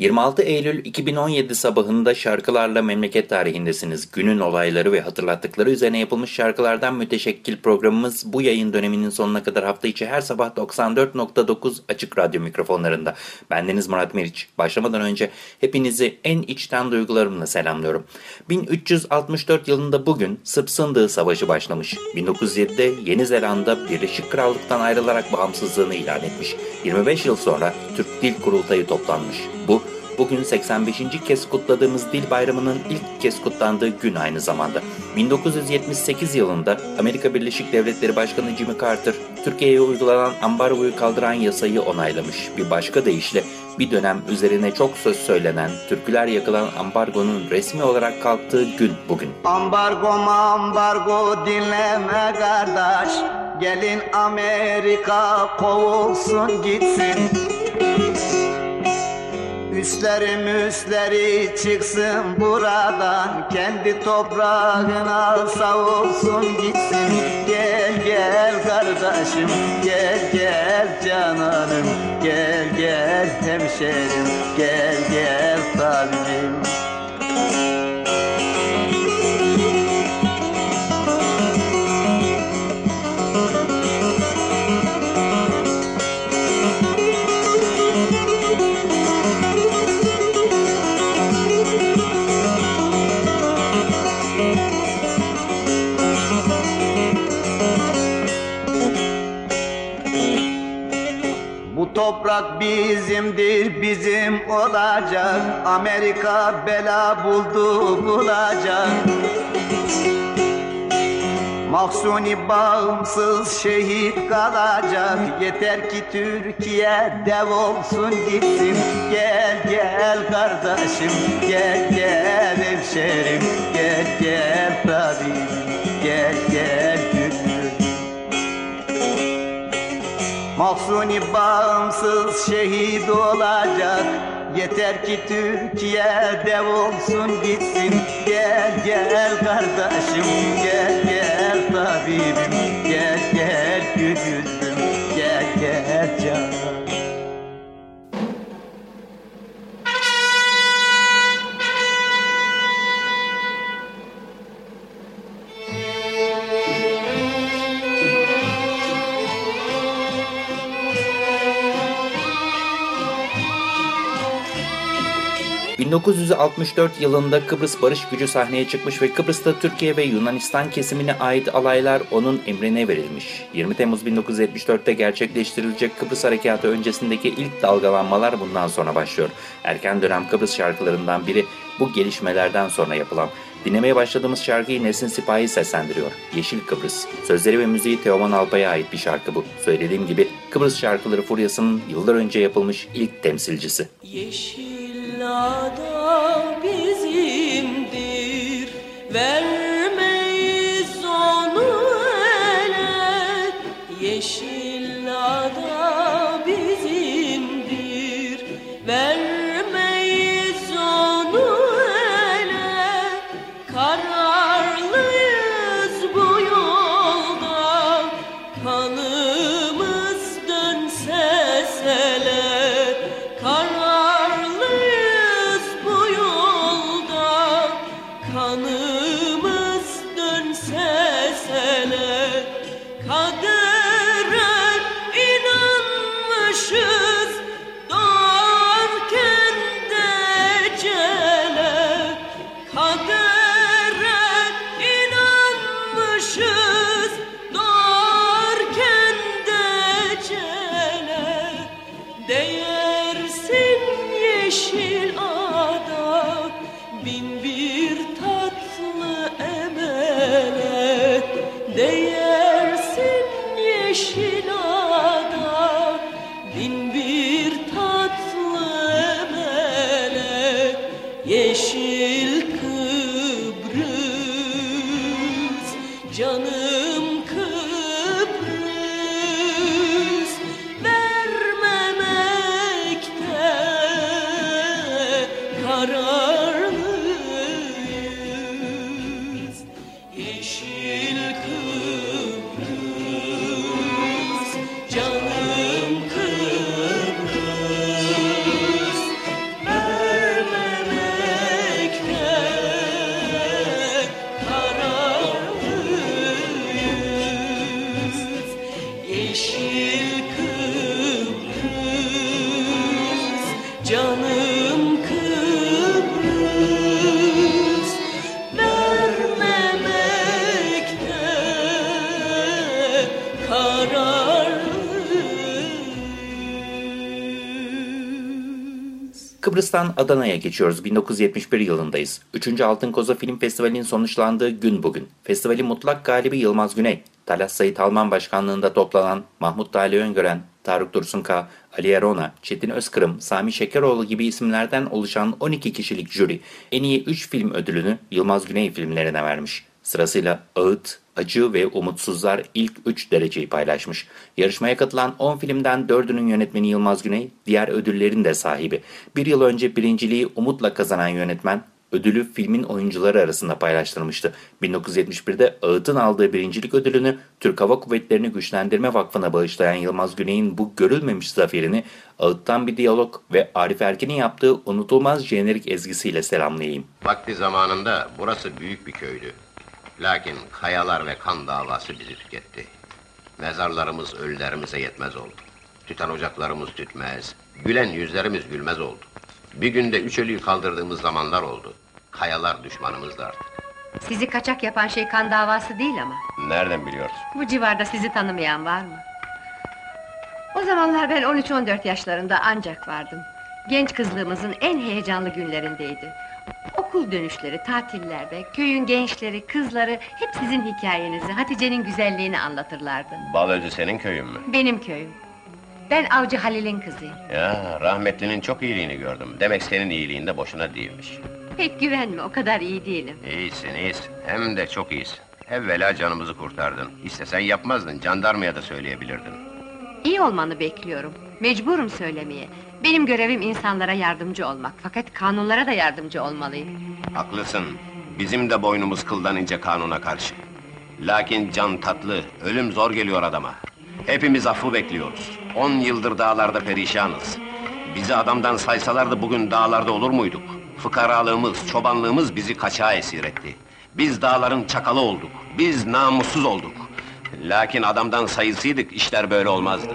26 Eylül 2017 sabahında şarkılarla memleket tarihindesiniz. Günün olayları ve hatırlattıkları üzerine yapılmış şarkılardan müteşekkil programımız bu yayın döneminin sonuna kadar hafta içi her sabah 94.9 açık radyo mikrofonlarında. Bendeniz Murat Meriç. Başlamadan önce hepinizi en içten duygularımla selamlıyorum. 1364 yılında bugün Sırp Sındığı Savaşı başlamış. 1907'de Yeni Zelanda Birleşik Krallık'tan ayrılarak bağımsızlığını ilan etmiş. 25 yıl sonra Türk Dil Kurultayı toplanmış. Bu bugün 85. kez kutladığımız Dil Bayramı'nın ilk kez kutlandığı gün aynı zamanda. 1978 yılında Amerika Birleşik Devletleri Başkanı Jimmy Carter, Türkiye'ye uygulanan ambargoyu kaldıran yasayı onaylamış. Bir başka deyişle bir dönem üzerine çok söz söylenen, türküler yakılan ambargonun resmi olarak kalktığı gün bugün. Ambargo ambargo dinleme kardeş, gelin Amerika kovulsun gitsin. Üstleri müsleri çıksın buradan. Kendi toprağına savulsun gitsin. Gel gel kardeşim gel gel cananım. Gel gel hemşerim gel gel tabibim bizimdir bizim olacak? Amerika bela buldu bulacak. Mahsuni bağımsız şehit kalacak. Yeter ki Türkiye dev olsun gitsin. Gel gel kardeşim gel gel hemşerim. Gel gel tabibim gel gel Mahsuni bağımsız şehit olacak. Yeter ki Türkiye dev olsun gitsin. Gel gel kardeşim gel gel tabibim. Gel gel gülüm gel gel canım 1964 yılında Kıbrıs Barış Gücü sahneye çıkmış ve Kıbrıs'ta Türkiye ve Yunanistan kesimine ait alaylar onun emrine verilmiş. 20 Temmuz 1974'te gerçekleştirilecek Kıbrıs Harekatı öncesindeki ilk dalgalanmalar bundan sonra başlıyor. Erken dönem Kıbrıs şarkılarından biri bu gelişmelerden sonra yapılan. Dinlemeye başladığımız şarkıyı Nesin Sipahi seslendiriyor. Yeşil Kıbrıs. Sözleri ve müziği Teoman Alpay'a ait bir şarkı bu. Söylediğim gibi Kıbrıs şarkıları furyasının yıllar önce yapılmış ilk temsilcisi. Yeşil dünyada bizimdir. Vermeyiz onu ele yeşil yeşil ada bin bir tatlı emele değersin yeşil Kıbrıs'tan Adana'ya geçiyoruz. 1971 yılındayız. 3. Altın Koza Film Festivali'nin sonuçlandığı gün bugün. Festivalin mutlak galibi Yılmaz Güney. Talas Sayit Alman başkanlığında toplanan Mahmut Dali Öngören, Tarık Dursunka, Ali Erona, Çetin Özkırım, Sami Şekeroğlu gibi isimlerden oluşan 12 kişilik jüri en iyi 3 film ödülünü Yılmaz Güney filmlerine vermiş. Sırasıyla Ağıt, Acı ve Umutsuzlar ilk 3 dereceyi paylaşmış. Yarışmaya katılan 10 filmden 4'ünün yönetmeni Yılmaz Güney, diğer ödüllerin de sahibi. Bir yıl önce birinciliği Umut'la kazanan yönetmen, ödülü filmin oyuncuları arasında paylaştırmıştı. 1971'de Ağıt'ın aldığı birincilik ödülünü Türk Hava Kuvvetleri'ni Güçlendirme Vakfı'na bağışlayan Yılmaz Güney'in bu görülmemiş zaferini Ağıt'tan bir diyalog ve Arif Erkin'in yaptığı unutulmaz jenerik ezgisiyle selamlayayım. Vakti zamanında burası büyük bir köydü. Lakin kayalar ve kan davası bizi tüketti. Mezarlarımız ölülerimize yetmez oldu. Tüten ocaklarımız tütmez, gülen yüzlerimiz gülmez oldu. Bir günde üç ölüyü kaldırdığımız zamanlar oldu. Kayalar düşmanımızdı artık. Sizi kaçak yapan şey kan davası değil ama. Nereden biliyorsun? Bu civarda sizi tanımayan var mı? O zamanlar ben 13-14 yaşlarında ancak vardım. Genç kızlığımızın en heyecanlı günlerindeydi. Okul dönüşleri, tatillerde, köyün gençleri, kızları hep sizin hikayenizi, Hatice'nin güzelliğini anlatırlardı. Balözü senin köyün mü? Benim köyüm. Ben Avcı Halil'in kızıyım. Ya, rahmetlinin çok iyiliğini gördüm. Demek senin iyiliğinde boşuna değilmiş. Pek güvenme, o kadar iyi değilim. İyisin, iyisin. Hem de çok iyisin. Evvela canımızı kurtardın. İstesen yapmazdın, jandarmaya da söyleyebilirdin. İyi olmanı bekliyorum. Mecburum söylemeye. Benim görevim insanlara yardımcı olmak. Fakat kanunlara da yardımcı olmalıyım. Haklısın. Bizim de boynumuz kıldan ince kanuna karşı. Lakin can tatlı, ölüm zor geliyor adama. Hepimiz affı bekliyoruz. On yıldır dağlarda perişanız. Bizi adamdan saysalardı bugün dağlarda olur muyduk? Fıkaralığımız, çobanlığımız bizi kaçağa esir etti. Biz dağların çakalı olduk. Biz namussuz olduk. Lakin adamdan sayısıydık, işler böyle olmazdı.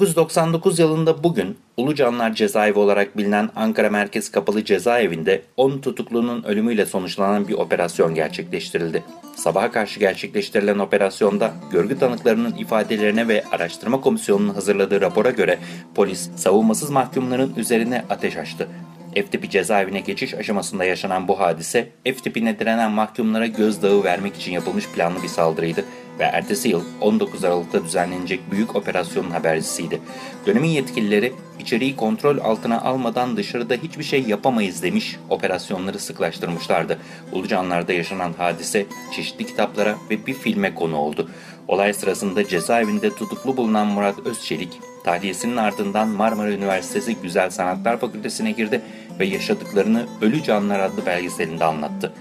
...1999 yılında bugün Ulucanlar Cezaevi olarak bilinen Ankara Merkez Kapalı Cezaevinde 10 tutuklunun ölümüyle sonuçlanan bir operasyon gerçekleştirildi. Sabaha karşı gerçekleştirilen operasyonda görgü tanıklarının ifadelerine ve araştırma komisyonunun hazırladığı rapora göre polis savunmasız mahkumların üzerine ateş açtı. F tipi cezaevine geçiş aşamasında yaşanan bu hadise F tipine direnen mahkumlara gözdağı vermek için yapılmış planlı bir saldırıydı ve ertesi yıl 19 Aralık'ta düzenlenecek büyük operasyonun habercisiydi. Dönemin yetkilileri içeriği kontrol altına almadan dışarıda hiçbir şey yapamayız demiş, operasyonları sıklaştırmışlardı. Ulucanlar'da yaşanan hadise çeşitli kitaplara ve bir filme konu oldu. Olay sırasında cezaevinde tutuklu bulunan Murat Özçelik, tahliyesinin ardından Marmara Üniversitesi Güzel Sanatlar Fakültesine girdi ve yaşadıklarını Ölü Canlar adlı belgeselinde anlattı.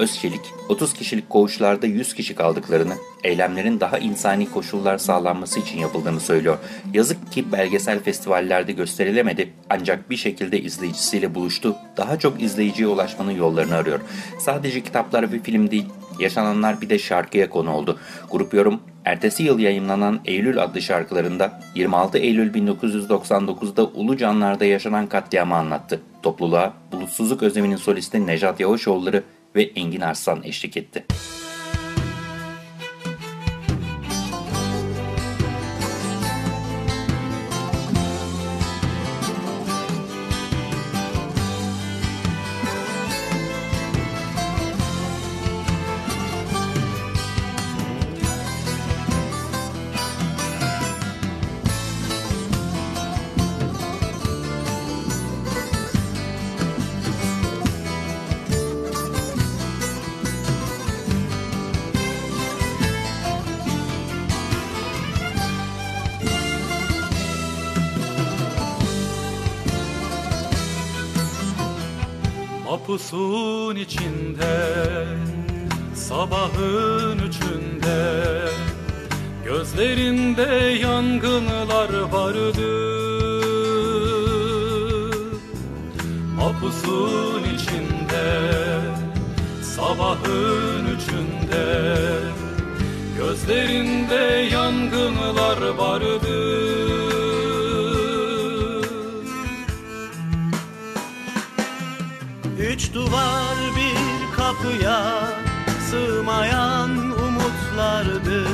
Özçelik, 30 kişilik koğuşlarda 100 kişi kaldıklarını, eylemlerin daha insani koşullar sağlanması için yapıldığını söylüyor. Yazık ki belgesel festivallerde gösterilemedi ancak bir şekilde izleyicisiyle buluştu. Daha çok izleyiciye ulaşmanın yollarını arıyor. Sadece kitaplar ve film değil, yaşananlar bir de şarkıya konu oldu. Grup Yorum, ertesi yıl yayınlanan Eylül adlı şarkılarında 26 Eylül 1999'da Ulucanlar'da yaşanan katliamı anlattı. Topluluğa Bulutsuzluk Özlemi'nin solisti Nejat Yavaşoğulları ve Engin Arslan eşlik etti. Mapusun içinde Sabahın üçünde. Gözlerinde yangınlar vardı. Mapusun içinde Sabahın üçünde. Gözlerinde yangınlar vardı Üç duvar bir kapıya sığmayan umutlardı.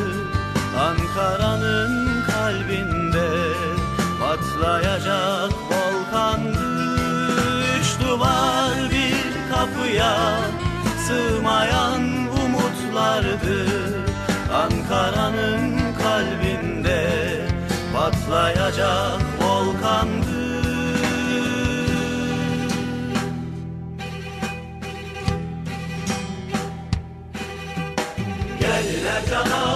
Ankara'nın kalbinde patlayacak volkandı. Üç duvar bir kapıya sığmayan umutlardı. Ankara'nın kalbinde patlayacak volkandı Geldiler can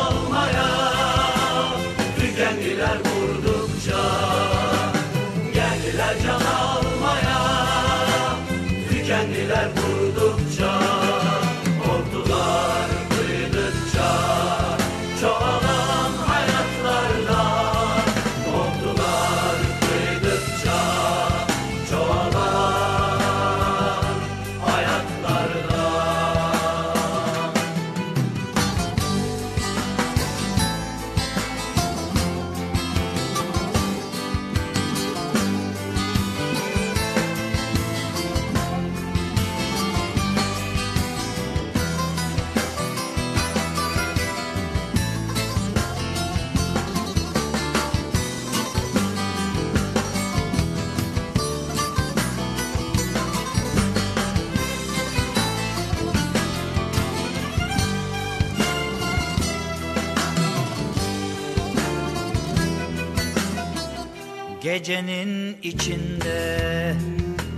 Gecenin içinde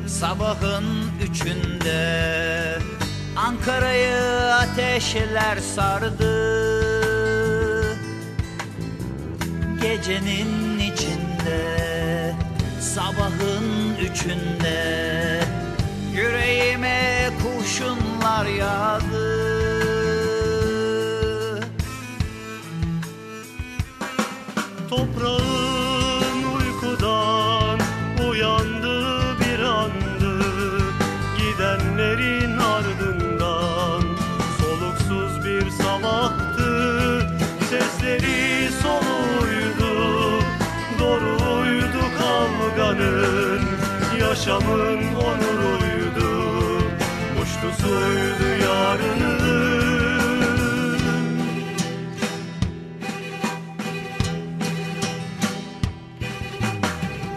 Sabahın üçünde. Ankara'yı ateşler sardı. Gecenin içinde Sabahın üçünde. Yüreğime kurşunlar yağdı Yaşamın onuruydu, muştusuydu yarının.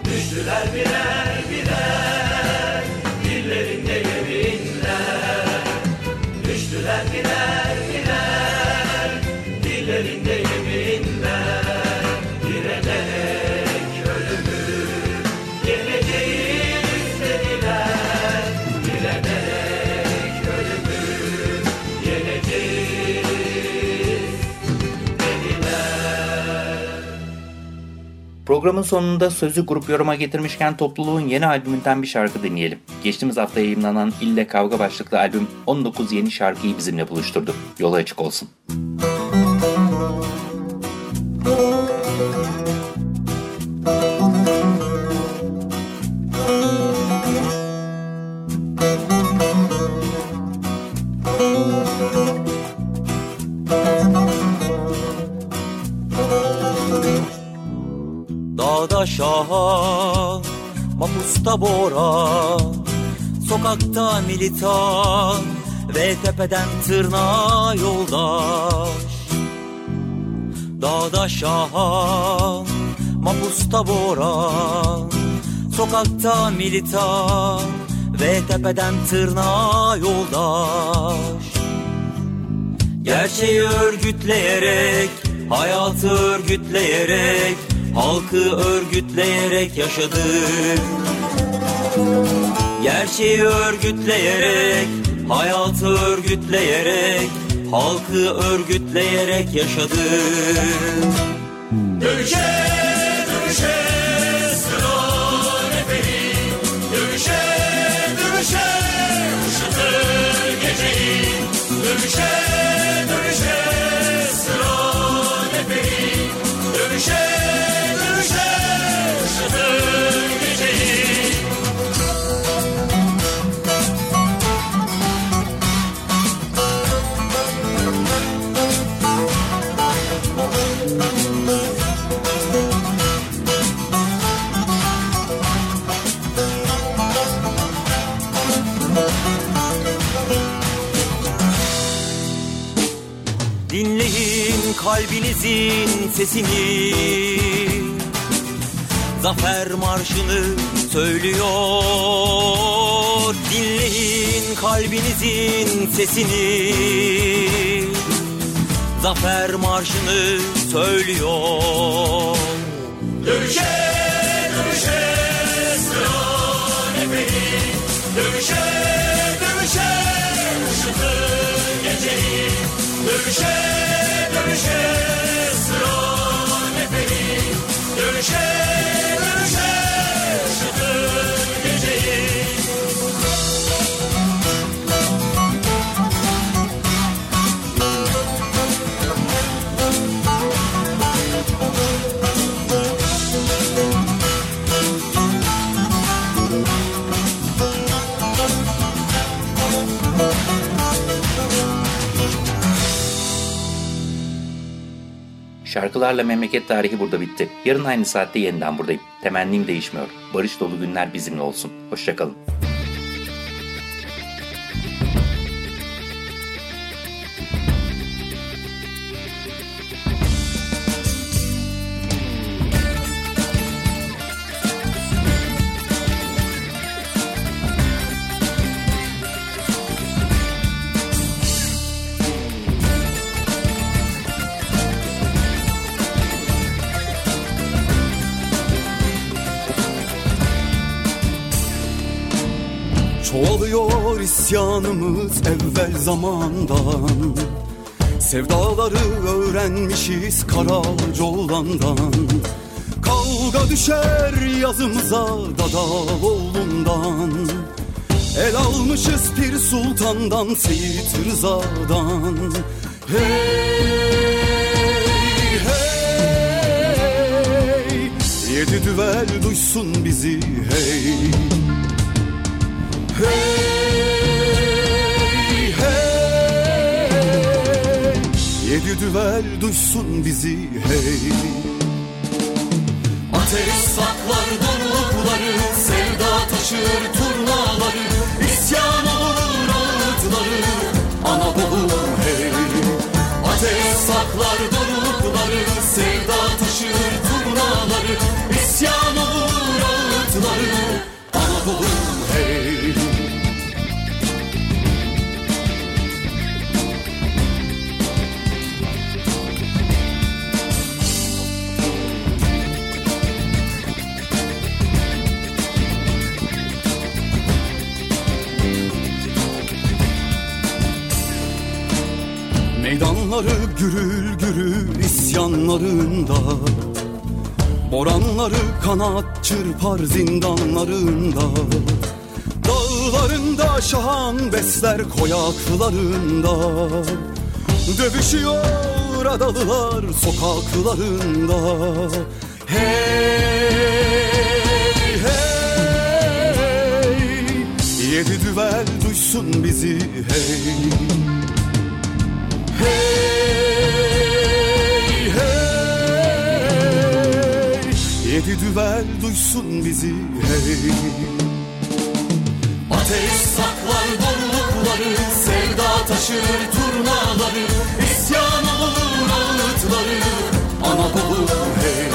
Düştüler birer Programın sonunda sözü grup yoruma getirmişken topluluğun yeni albümünden bir şarkı dinleyelim. Geçtiğimiz hafta yayınlanan İlle Kavga başlıklı albüm 19 yeni şarkıyı bizimle buluşturdu. Yola açık olsun. Dağda bora Sokakta militan ve tepeden tırnağa yoldaş. Dağda şaha, mapusta bora Sokakta militan ve tepeden tırnağa yoldaş. Gerçeği örgütleyerek, hayatı örgütleyerek Halkı örgütleyerek yaşadık Gerçeği örgütleyerek, hayatı örgütleyerek Halkı örgütleyerek yaşadık. Dövüşe, dövüşe, sıra neferi. Dövüşe, dövüşe, ışıtır geceyi. Dövüşe, dövüşe, sıra neferi. Dövüşe, dövüşe, ışıtır kalbinizin sesini. Zafer marşını söylüyor Dinleyin kalbinizin sesini. Zafer marşını söylüyor. Dövüşe, dövüşe, sıra neferi Dövüşe, dövüşe, ışıtır geceyi. Dövüşe, dövüşe, Şarkılarla memleket tarihi burada bitti. Yarın aynı saatte yeniden buradayım. Temennim değişmiyor. Barış dolu günler bizimle olsun. Hoşçakalın. İsyanımız evvel zamandan. Sevdaları öğrenmişiz kara yoldandan. Kavga düşer yazımıza Dadaloğlu'ndan El almışız Pir Sultan'dan Seyit Rıza'dan. Hey hey Yedi düvel duysun bizi hey. Hey Yedi düvel duysun bizi hey. Ateş saklar dorukları Sevda taşır turnaları çırpar zindanlarında. Dağlarında şahan besler koyaklarında. Dövüşüyor adalılar sokaklarında. Hey hey Yedi düvel duysun bizi hey. Hey Yedi düvel duysun bizi hey. Ateş saklar dorlukları Sevda taşır turnaları İsyan olur ağıtları Anadolu hey